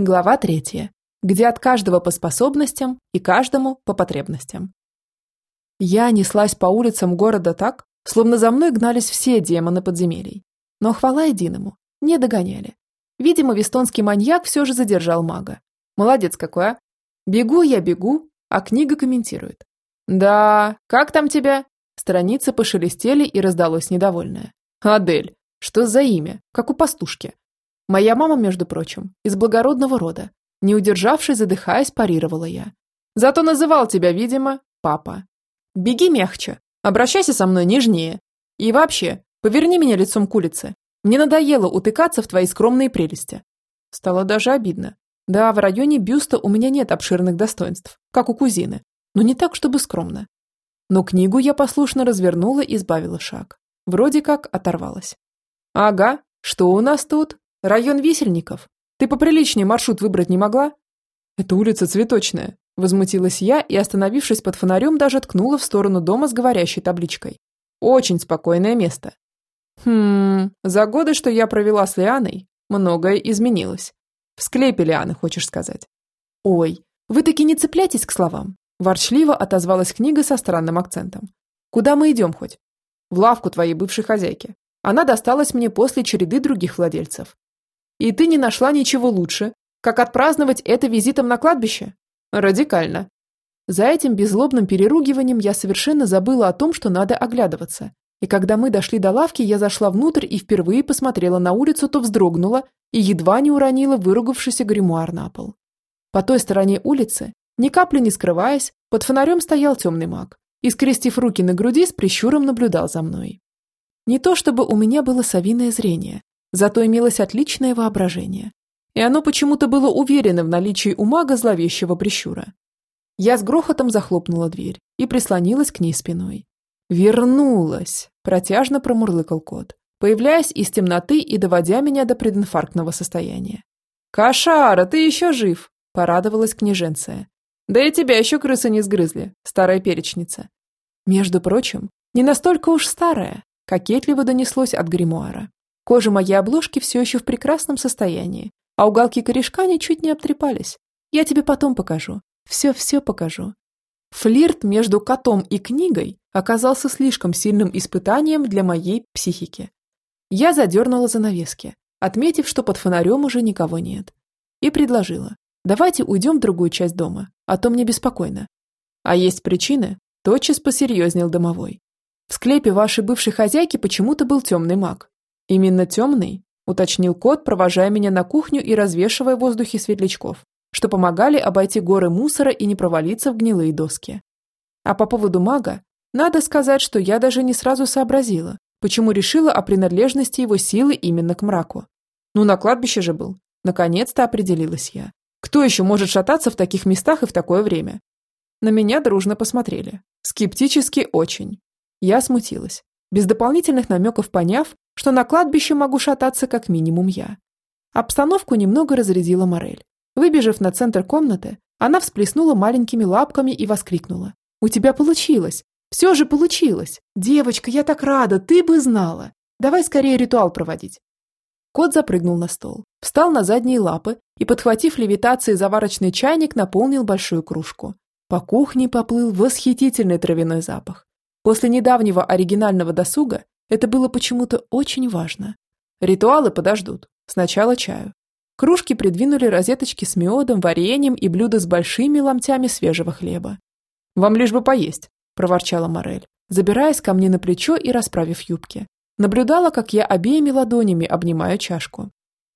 Глава третья, где от каждого по способностям и каждому по потребностям. Я неслась по улицам города так, словно за мной гнались все демоны подземелий. Но хвала единому, не догоняли. Видимо, вестонский маньяк все же задержал мага. Молодец какой, а? Бегу я, бегу, а книга комментирует. «Да, как там тебя?» Страницы пошелестели и раздалось недовольное. «Адель, что за имя? Как у пастушки». Моя мама, между прочим, из благородного рода. Не удержавшись, задыхаясь, парировала я. Зато называл тебя, видимо, папа. Беги мягче, обращайся со мной нежнее. И вообще, поверни меня лицом к улице. Мне надоело утыкаться в твои скромные прелести. Стало даже обидно. Да, в районе бюста у меня нет обширных достоинств, как у кузины, но не так, чтобы скромно. Но книгу я послушно развернула и сбавила шаг. Вроде как оторвалась. «Ага, что у нас тут? Район висельников. Ты поприличнее маршрут выбрать не могла?» «Это улица Цветочная», – возмутилась я и, остановившись под фонарем, даже ткнула в сторону дома с говорящей табличкой. «Очень спокойное место». «Хм, за годы, что я провела с Лианой, многое изменилось. В склепе Лианы, хочешь сказать?» «Ой, вы таки не цепляйтесь к словам. Ворчливо отозвалась книга со странным акцентом. «Куда мы идем хоть?» «В лавку твоей бывшей хозяйки. Она досталась мне после череды других владельцев. И ты не нашла ничего лучше, как отпраздновать это визитом на кладбище? Радикально». За этим беззлобным переругиванием я совершенно забыла о том, что надо оглядываться. И когда мы дошли до лавки, я зашла внутрь и впервые посмотрела на улицу, то вздрогнула и едва не уронила выругавшийся гримуар на пол. По той стороне улицы ни капли не скрываясь, под фонарем стоял темный маг и, скрестив руки на груди, с прищуром наблюдал за мной. Не то чтобы у меня было совиное зрение, зато имелось отличное воображение. И оно почему-то было уверено в наличии у мага зловещего прищура. Я с грохотом захлопнула дверь и прислонилась к ней спиной. «Вернулась!» – протяжно промурлыкал кот, появляясь из темноты и доводя меня до прединфарктного состояния. «Кошара, ты еще жив!» – порадовалась княженция, да и тебя еще крысы не сгрызли, старая перечница. Между прочим, не настолько уж старая, кокетливо донеслось от гримуара. Кожа моей обложки все еще в прекрасном состоянии, а уголки корешка ничуть не обтрепались. Я тебе потом покажу. Все-все покажу. Флирт между котом и книгой оказался слишком сильным испытанием для моей психики. Я задернула занавески, отметив, что под фонарем уже никого нет, и предложила. Давайте уйдем в другую часть дома, а то мне беспокойно. А есть причины, тотчас посерьезнел домовой. В склепе вашей бывшей хозяйки почему-то был темный маг. Именно темный, уточнил кот, провожая меня на кухню и развешивая в воздухе светлячков, что помогали обойти горы мусора и не провалиться в гнилые доски. А по поводу мага, надо сказать, что я даже не сразу сообразила, почему решила о принадлежности его силы именно к мраку. Ну, на кладбище же был. Наконец-то определилась я. Кто еще может шататься в таких местах и в такое время? На меня дружно посмотрели. Скептически очень. Я смутилась, без дополнительных намеков поняв, что на кладбище могу шататься как минимум я. Обстановку немного разрядила Морель. Выбежав на центр комнаты, она всплеснула маленькими лапками и воскликнула. «У тебя получилось! Все же получилось! Девочка, я так рада, ты бы знала! Давай скорее ритуал проводить!» Кот запрыгнул на стол, встал на задние лапы и, подхватив левитацией заварочный чайник, наполнил большую кружку. По кухне поплыл восхитительный травяной запах. После недавнего оригинального досуга это было почему-то очень важно. Ритуалы подождут. Сначала чаю. Кружки придвинули розеточки с медом, вареньем и блюда с большими ломтями свежего хлеба. «Вам лишь бы поесть», – проворчала Морель, забираясь ко мне на плечо и расправив юбки. Наблюдала, как я обеими ладонями обнимаю чашку.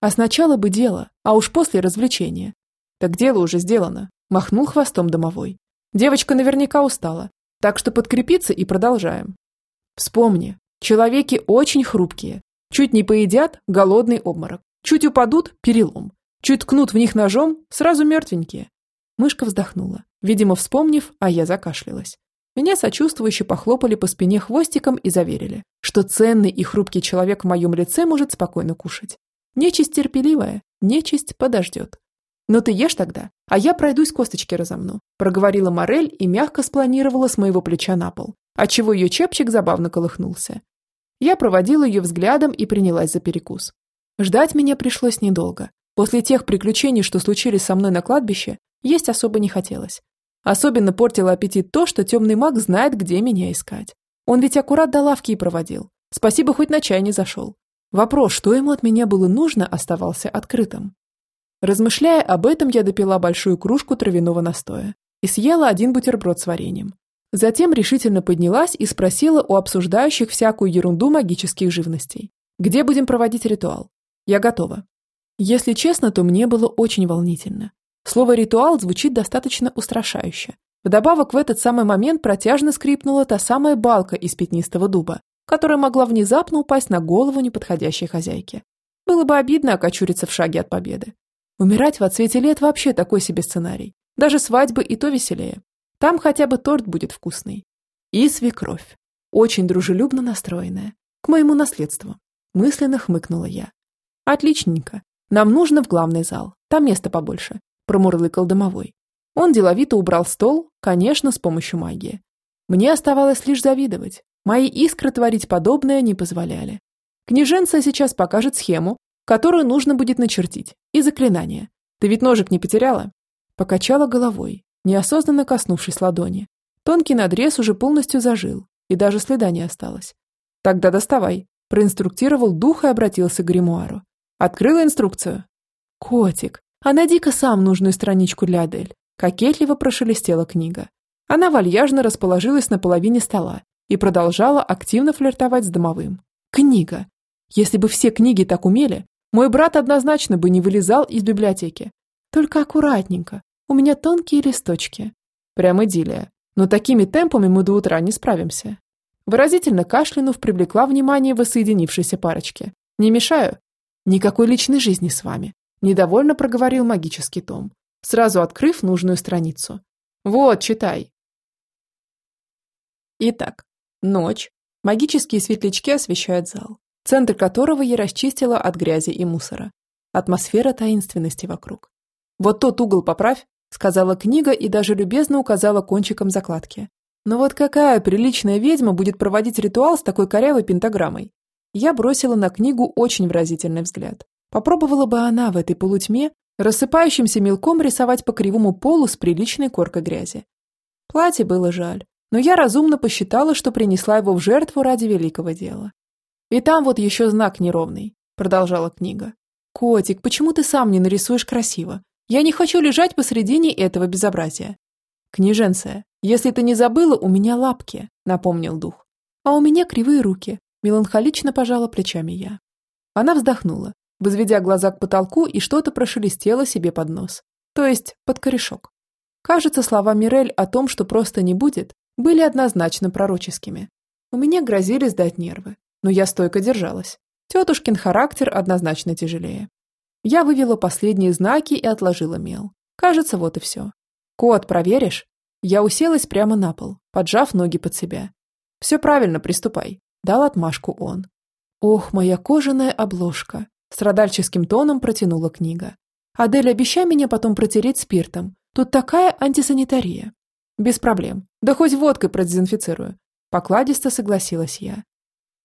А сначала бы дело, а уж после развлечения. Так дело уже сделано, махнул хвостом домовой. Девочка наверняка устала, так что подкрепиться и продолжаем. Вспомни, человеки очень хрупкие. Чуть не поедят – голодный обморок. Чуть упадут – перелом. Чуть ткнут в них ножом – сразу мертвенькие. Мышка вздохнула, видимо, вспомнив, а я закашлялась. Меня сочувствующе похлопали по спине хвостиком и заверили, что ценный и хрупкий человек в моем лице может спокойно кушать. Нечисть терпеливая, нечисть подождет. «Но ты ешь тогда, а я пройдусь косточки разомну», проговорила Морель и мягко спланировала с моего плеча на пол, отчего ее чепчик забавно колыхнулся. Я проводила ее взглядом и принялась за перекус. Ждать меня пришлось недолго. После тех приключений, что случились со мной на кладбище, есть особо не хотелось. Особенно портило аппетит то, что темный маг знает, где меня искать. Он ведь аккурат до лавки и проводил. Спасибо, хоть на чай не зашел. Вопрос, что ему от меня было нужно, оставался открытым. Размышляя об этом, я допила большую кружку травяного настоя и съела один бутерброд с вареньем. Затем решительно поднялась и спросила у обсуждающих всякую ерунду магических живностей. Где будем проводить ритуал? Я готова. Если честно, то мне было очень волнительно. Слово «ритуал» звучит достаточно устрашающе. Вдобавок в этот самый момент протяжно скрипнула та самая балка из пятнистого дуба, которая могла внезапно упасть на голову неподходящей хозяйки. Было бы обидно окочуриться в шаге от победы. Умирать в отсвете лет вообще такой себе сценарий. Даже свадьбы и то веселее. Там хотя бы торт будет вкусный. И свекровь. Очень дружелюбно настроенная. К моему наследству. Мысленно хмыкнула я. Отличненько. Нам нужно в главный зал. Там места побольше. Промурлыкал домовой. Он деловито убрал стол, конечно, с помощью магии. Мне оставалось лишь завидовать. Мои искры творить подобное не позволяли. Княженца сейчас покажет схему, которую нужно будет начертить, и заклинание. Ты ведь ножик не потеряла? Покачала головой, неосознанно коснувшись ладони. Тонкий надрез уже полностью зажил, и даже следа не осталось. Тогда доставай, проинструктировал дух и обратился к гримуару. Открыла инструкцию. Котик, а найди-ка сам нужную страничку для Адель. Кокетливо прошелестела книга. Она вальяжно расположилась на половине стола и продолжала активно флиртовать с домовым. Книга. Если бы все книги так умели, мой брат однозначно бы не вылезал из библиотеки. Только аккуратненько. У меня тонкие листочки. Прям идиллия. Но такими темпами мы до утра не справимся. Выразительно кашлянув, привлекла внимание воссоединившейся парочки. «Не мешаю?» «Никакой личной жизни с вами», – недовольно проговорил магический том, сразу открыв нужную страницу. «Вот, читай». Итак, ночь. Магические светлячки освещают зал, центр которого я расчистила от грязи и мусора. Атмосфера таинственности вокруг. «Вот тот угол поправь», – сказала книга и даже любезно указала кончиком закладки. Но вот какая приличная ведьма будет проводить ритуал с такой корявой пентаграммой? Я бросила на книгу очень выразительный взгляд. Попробовала бы она в этой полутьме рассыпающимся мелком рисовать по кривому полу с приличной коркой грязи. Платье было жаль, но я разумно посчитала, что принесла его в жертву ради великого дела. «И там вот еще знак неровный», – продолжала книга. «Котик, почему ты сам не нарисуешь красиво? Я не хочу лежать посредине этого безобразия». «Княженция, если ты не забыла, у меня лапки», – напомнил дух. «А у меня кривые руки», – меланхолично пожала плечами я. Она вздохнула, возведя глаза к потолку и что-то прошелестело себе под нос, то есть под корешок. Кажется, слова Мирель о том, что просто не будет, были однозначно пророческими. У меня грозили сдать нервы, но я стойко держалась. Тетушкин характер однозначно тяжелее. Я вывела последние знаки и отложила мел. Кажется, вот и все. «Кот, проверишь?» Я уселась прямо на пол, поджав ноги под себя. «Все правильно, приступай», – дал отмашку он. «Ох, моя кожаная обложка!» – страдальческим тоном протянула книга. «Адель, обещай меня потом протереть спиртом. Тут такая антисанитария». «Без проблем. Да хоть водкой продезинфицирую». Покладисто согласилась я.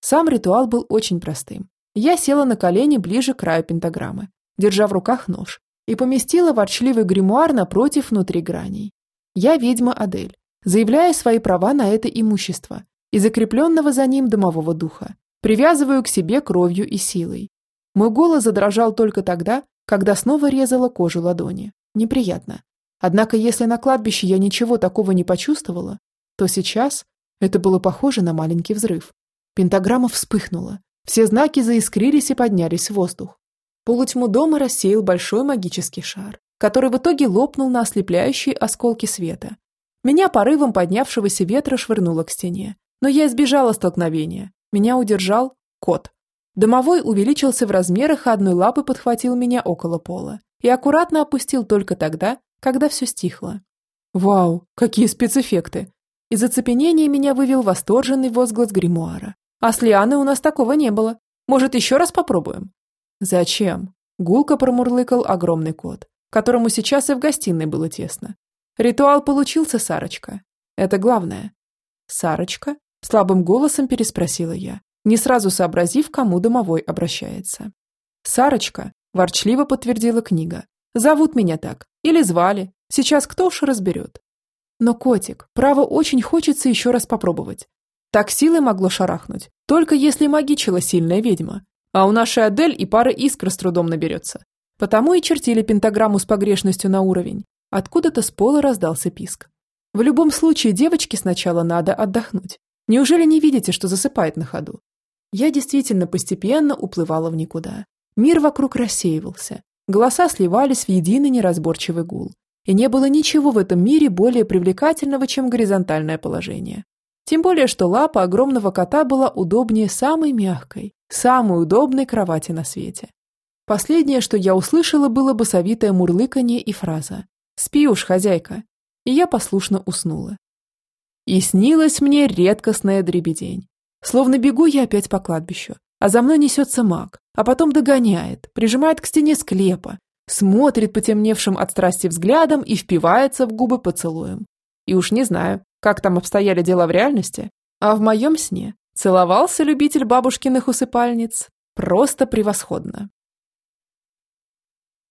Сам ритуал был очень простым. Я села на колени ближе к краю пентаграммы, держа в руках нож, и поместила ворчливый гримуар напротив внутри граней. Я ведьма Адель, заявляя свои права на это имущество и закрепленного за ним домового духа, привязываю к себе кровью и силой. Мой голос задрожал только тогда, когда снова резала кожу ладони. Неприятно. Однако если на кладбище я ничего такого не почувствовала, то сейчас это было похоже на маленький взрыв. Пентаграмма вспыхнула. Все знаки заискрились и поднялись в воздух. Полутьму дома рассеял большой магический шар, который в итоге лопнул на ослепляющие осколки света. Меня порывом поднявшегося ветра швырнуло к стене, но я избежала столкновения. Меня удержал кот. Домовой увеличился в размерах, а одной лапы подхватил меня около пола и аккуратно опустил только тогда, когда все стихло. Вау, какие спецэффекты! Из оцепенения меня вывел восторженный возглас гримуара. А с Лианой у нас такого не было. Может, еще раз попробуем? Зачем? Гулко промурлыкал огромный кот которому сейчас и в гостиной было тесно. Ритуал получился, Сарочка. Это главное. Сарочка? Слабым голосом переспросила я, не сразу сообразив, кому домовой обращается. Сарочка ворчливо подтвердила книга. Зовут меня так. Или звали. Сейчас кто уж разберет. Но, котик, право очень хочется еще раз попробовать. Так силой могло шарахнуть, только если магичила сильная ведьма. А у нашей Адель и пара искр с трудом наберется. Потому и чертили пентаграмму с погрешностью на уровень. Откуда-то с пола раздался писк. В любом случае, девочке сначала надо отдохнуть. Неужели не видите, что засыпает на ходу? Я действительно постепенно уплывала в никуда. Мир вокруг рассеивался. Голоса сливались в единый неразборчивый гул. И не было ничего в этом мире более привлекательного, чем горизонтальное положение. Тем более, что лапа огромного кота была удобнее самой мягкой, самой удобной кровати на свете. Последнее, что я услышала, было басовитое мурлыканье и фраза «Спи уж, хозяйка!» И я послушно уснула. И снилась мне редкостная дребедень. Словно бегу я опять по кладбищу, а за мной несется маг, а потом догоняет, прижимает к стене склепа, смотрит потемневшим от страсти взглядом и впивается в губы поцелуем. И уж не знаю, как там обстояли дела в реальности, а в моем сне целовался любитель бабушкиных усыпальниц просто превосходно.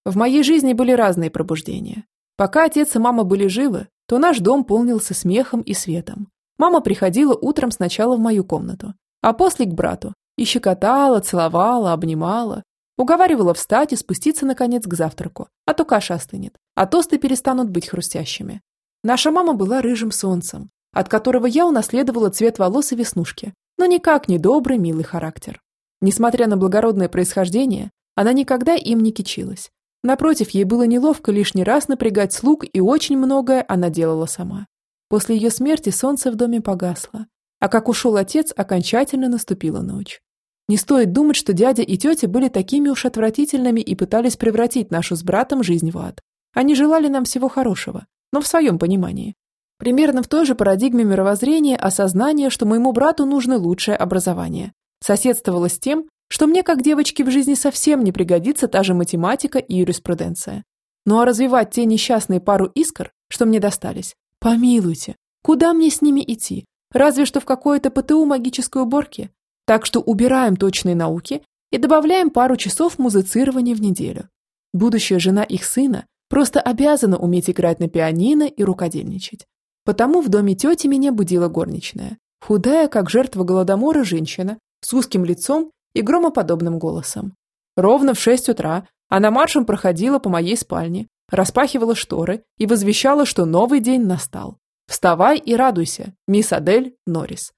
В моей жизни были разные пробуждения. Пока отец и мама были живы, то наш дом полнился смехом и светом. Мама приходила утром сначала в мою комнату, а после к брату и щекотала, целовала, обнимала, уговаривала встать и спуститься, наконец, к завтраку, а то каша остынет, а тосты перестанут быть хрустящими. Наша мама была рыжим солнцем, от которого я унаследовала цвет волос и веснушки, но никак не добрый, милый характер. Несмотря на благородное происхождение, она никогда им не кичилась. Напротив, ей было неловко лишний раз напрягать слуг, и очень многое она делала сама. После ее смерти солнце в доме погасло, а как ушел отец, окончательно наступила ночь. Не стоит думать, что дядя и тетя были такими уж отвратительными и пытались превратить нашу с братом жизнь в ад. Они желали нам всего хорошего, но в своем понимании. Примерно в той же парадигме мировоззрения осознание, что моему брату нужно лучшее образование, соседствовало с тем, что мне как девочке в жизни совсем не пригодится та же математика и юриспруденция. Ну а развивать те несчастные пару искр, что мне достались, помилуйте, куда мне с ними идти? Разве что в какое-то ПТУ магической уборки. Так что убираем точные науки и добавляем пару часов музицирования в неделю. Будущая жена их сына Просто обязана уметь играть на пианино и рукодельничать. Потому в доме тети меня будила горничная. Худая, как жертва голодомора женщина, с узким лицом и громоподобным голосом. Ровно в шесть утра она маршем проходила по моей спальне, распахивала шторы и возвещала, что новый день настал. «Вставай и радуйся, мисс Адель Норрис».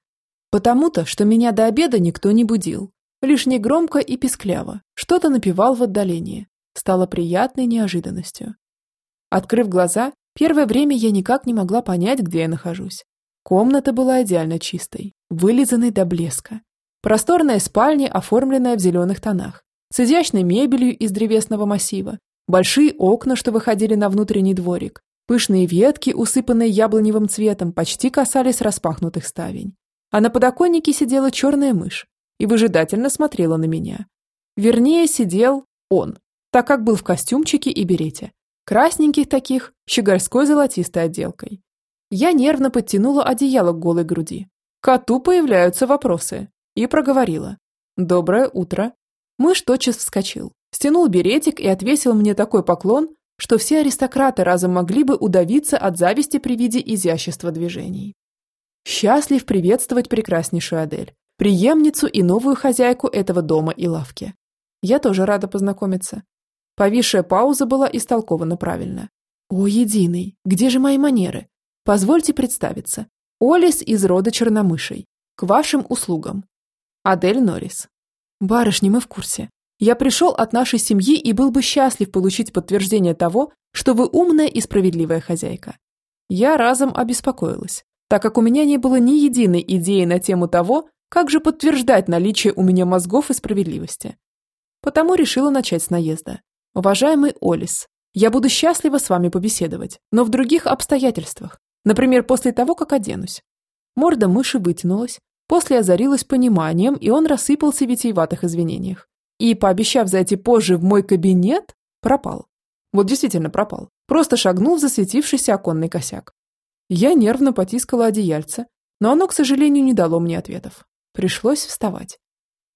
Потому-то, что меня до обеда никто не будил. Лишь негромко и пискляво, что-то напевал в отдалении. Стало приятной неожиданностью. Открыв глаза, первое время я никак не могла понять, где я нахожусь. Комната была идеально чистой, вылизанной до блеска. Просторная спальня, оформленная в зеленых тонах, с изящной мебелью из древесного массива, большие окна, что выходили на внутренний дворик, пышные ветки, усыпанные яблоневым цветом, почти касались распахнутых ставень. А на подоконнике сидела черная мышь и выжидательно смотрела на меня. Вернее, сидел он, так как был в костюмчике и берете, красненьких таких, щегольской золотистой отделкой. Я нервно подтянула одеяло к голой груди. Коту появляются вопросы. И проговорила. «Доброе утро». Мышь тотчас вскочил, стянул беретик и отвесил мне такой поклон, что все аристократы разом могли бы удавиться от зависти при виде изящества движений. Счастлив приветствовать прекраснейшую Адель, преемницу и новую хозяйку этого дома и лавки. Я тоже рада познакомиться. Повисшая пауза была истолкована правильно. «О, единый, где же мои манеры? Позвольте представиться. Олис из рода Черномышей. К вашим услугам. Адель Норрис. Барышни, мы в курсе. Я пришел от нашей семьи и был бы счастлив получить подтверждение того, что вы умная и справедливая хозяйка. Я разом обеспокоилась, так как у меня не было ни единой идеи на тему того, как же подтверждать наличие у меня мозгов и справедливости. Потому решила начать с наезда. Уважаемый Олис, я буду счастлива с вами побеседовать, но в других обстоятельствах. Например, после того, как оденусь. Морда мыши вытянулась, после озарилась пониманием, и он рассыпался в витиеватых извинениях. И, пообещав зайти позже в мой кабинет, пропал. Вот действительно пропал. Просто шагнул в засветившийся оконный косяк. Я нервно потискала одеяльце, но оно, к сожалению, не дало мне ответов. Пришлось вставать.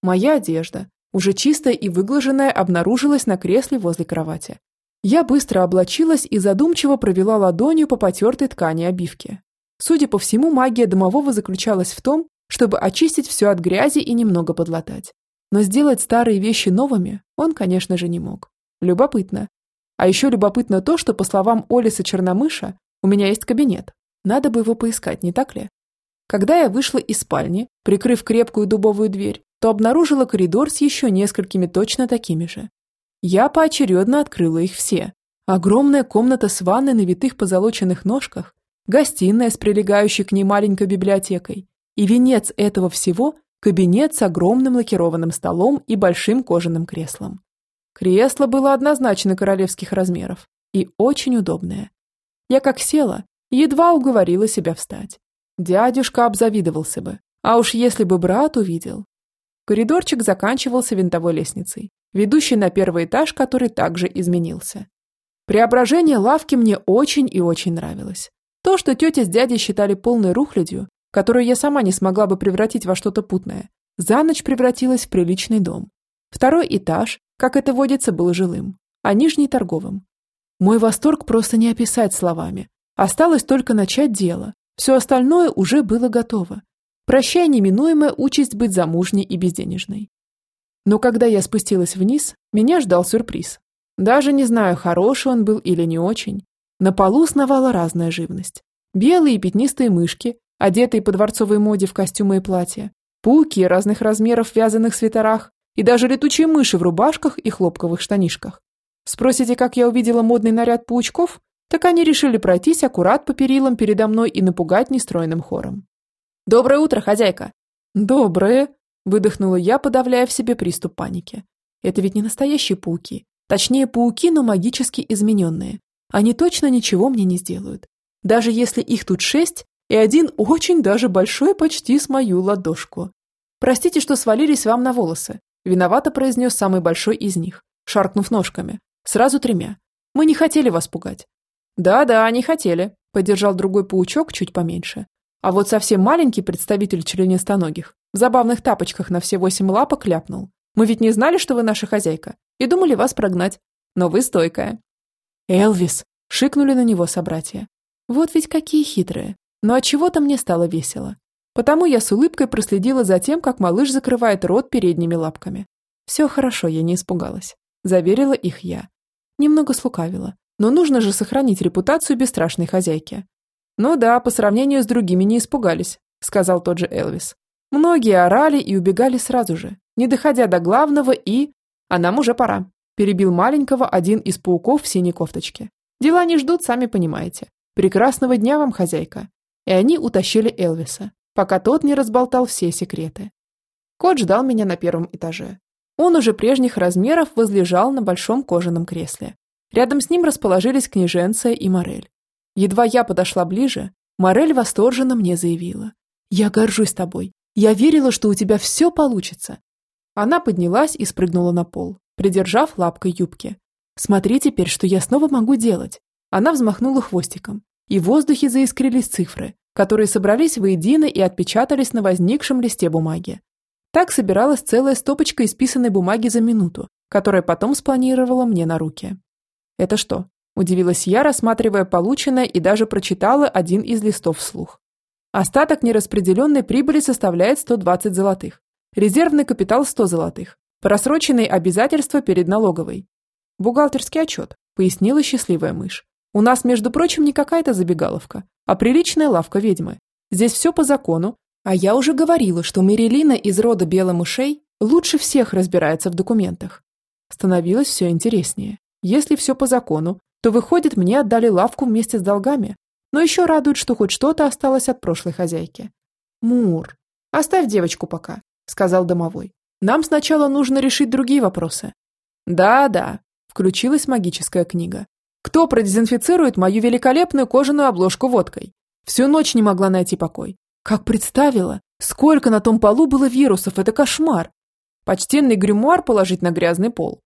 Моя одежда, уже чистая и выглаженная, обнаружилась на кресле возле кровати. Я быстро облачилась и задумчиво провела ладонью по потертой ткани обивки. Судя по всему, магия домового заключалась в том, чтобы очистить все от грязи и немного подлатать. Но сделать старые вещи новыми он, конечно же, не мог. Любопытно. А еще любопытно то, что, по словам Олиса Черномыша, у меня есть кабинет. Надо бы его поискать, не так ли? Когда я вышла из спальни, прикрыв крепкую дубовую дверь, то обнаружила коридор с еще несколькими точно такими же. Я поочередно открыла их все. Огромная комната с ванной на витых позолоченных ножках, гостиная с прилегающей к ней маленькой библиотекой и венец этого всего – кабинет с огромным лакированным столом и большим кожаным креслом. Кресло было однозначно королевских размеров и очень удобное. Я как села, едва уговорила себя встать. Дядюшка обзавидовался бы, а уж если бы брат увидел. Коридорчик заканчивался винтовой лестницей, ведущей на первый этаж, который также изменился. Преображение лавки мне очень и очень нравилось. То, что тетя с дядей считали полной рухлядью, которую я сама не смогла бы превратить во что-то путное, за ночь превратилась в приличный дом. Второй этаж, как это водится, был жилым, а нижний – торговым. Мой восторг просто не описать словами. Осталось только начать дело. Все остальное уже было готово. Прощай неминуемая участь быть замужней и безденежной. Но когда я спустилась вниз, меня ждал сюрприз. Даже не знаю, хороший он был или не очень. На полу сновала разная живность. Белые пятнистые мышки, одетые по дворцовой моде в костюмы и платья, пауки разных размеров в вязаных свитерах и даже летучие мыши в рубашках и хлопковых штанишках. Спросите, как я увидела модный наряд паучков? Так они решили пройтись аккурат по перилам передо мной и напугать нестройным хором. «Доброе утро, хозяйка!» «Доброе!» – выдохнула я, подавляя в себе приступ паники. «Это ведь не настоящие пауки. Точнее, пауки, но магически измененные. Они точно ничего мне не сделают. Даже если их тут шесть, и один очень даже большой почти с мою ладошку. Простите, что свалились вам на волосы. Виновато произнес самый большой из них, шаркнув ножками. Сразу тремя. Мы не хотели вас пугать. Да-да, не хотели, поддержал другой паучок чуть поменьше. А вот совсем маленький представитель членистоногих в забавных тапочках на все восемь лапок ляпнул. Мы ведь не знали, что вы наша хозяйка, и думали вас прогнать. Но вы стойкая. Элвис, шикнули на него собратья. Вот ведь какие хитрые. Но от чего-то мне стало весело. Потому я с улыбкой проследила за тем, как малыш закрывает рот передними лапками. Все хорошо, я не испугалась. Заверила их я. Немного слукавила. Но нужно же сохранить репутацию бесстрашной хозяйки. Ну да, по сравнению с другими не испугались, сказал тот же Элвис. Многие орали и убегали сразу же, не доходя до главного и... А нам уже пора. Перебил маленького один из пауков в синей кофточке. Дела не ждут, сами понимаете. Прекрасного дня вам, хозяйка и они утащили Элвиса, пока тот не разболтал все секреты. Кот ждал меня на первом этаже. Он уже прежних размеров возлежал на большом кожаном кресле. Рядом с ним расположились княженция и Морель. Едва я подошла ближе, Морель восторженно мне заявила. «Я горжусь тобой. Я верила, что у тебя все получится». Она поднялась и спрыгнула на пол, придержав лапкой юбки. «Смотри теперь, что я снова могу делать». Она взмахнула хвостиком, и в воздухе заискрились цифры, которые собрались воедино и отпечатались на возникшем листе бумаги. Так собиралась целая стопочка исписанной бумаги за минуту, которая потом спланировала мне на руки. «Это что?» – удивилась я, рассматривая полученное и даже прочитала один из листов вслух. Остаток нераспределенной прибыли составляет 120 золотых. Резервный капитал 100 золотых. Просроченные обязательства перед налоговой. Бухгалтерский отчет, пояснила счастливая мышь. У нас, между прочим, не какая-то забегаловка, а приличная лавка ведьмы. Здесь все по закону, а я уже говорила, что Мерилина из рода беломышей лучше всех разбирается в документах. Становилось все интереснее. Если все по закону, то, выходит, мне отдали лавку вместе с долгами. Но еще радует, что хоть что-то осталось от прошлой хозяйки. «Мур, оставь девочку пока», — сказал домовой. «Нам сначала нужно решить другие вопросы». «Да-да», — включилась магическая книга. Кто продезинфицирует мою великолепную кожаную обложку водкой? Всю ночь не могла найти покой. Как представила, сколько на том полу было вирусов, это кошмар. Почтенный гримуар положить на грязный пол.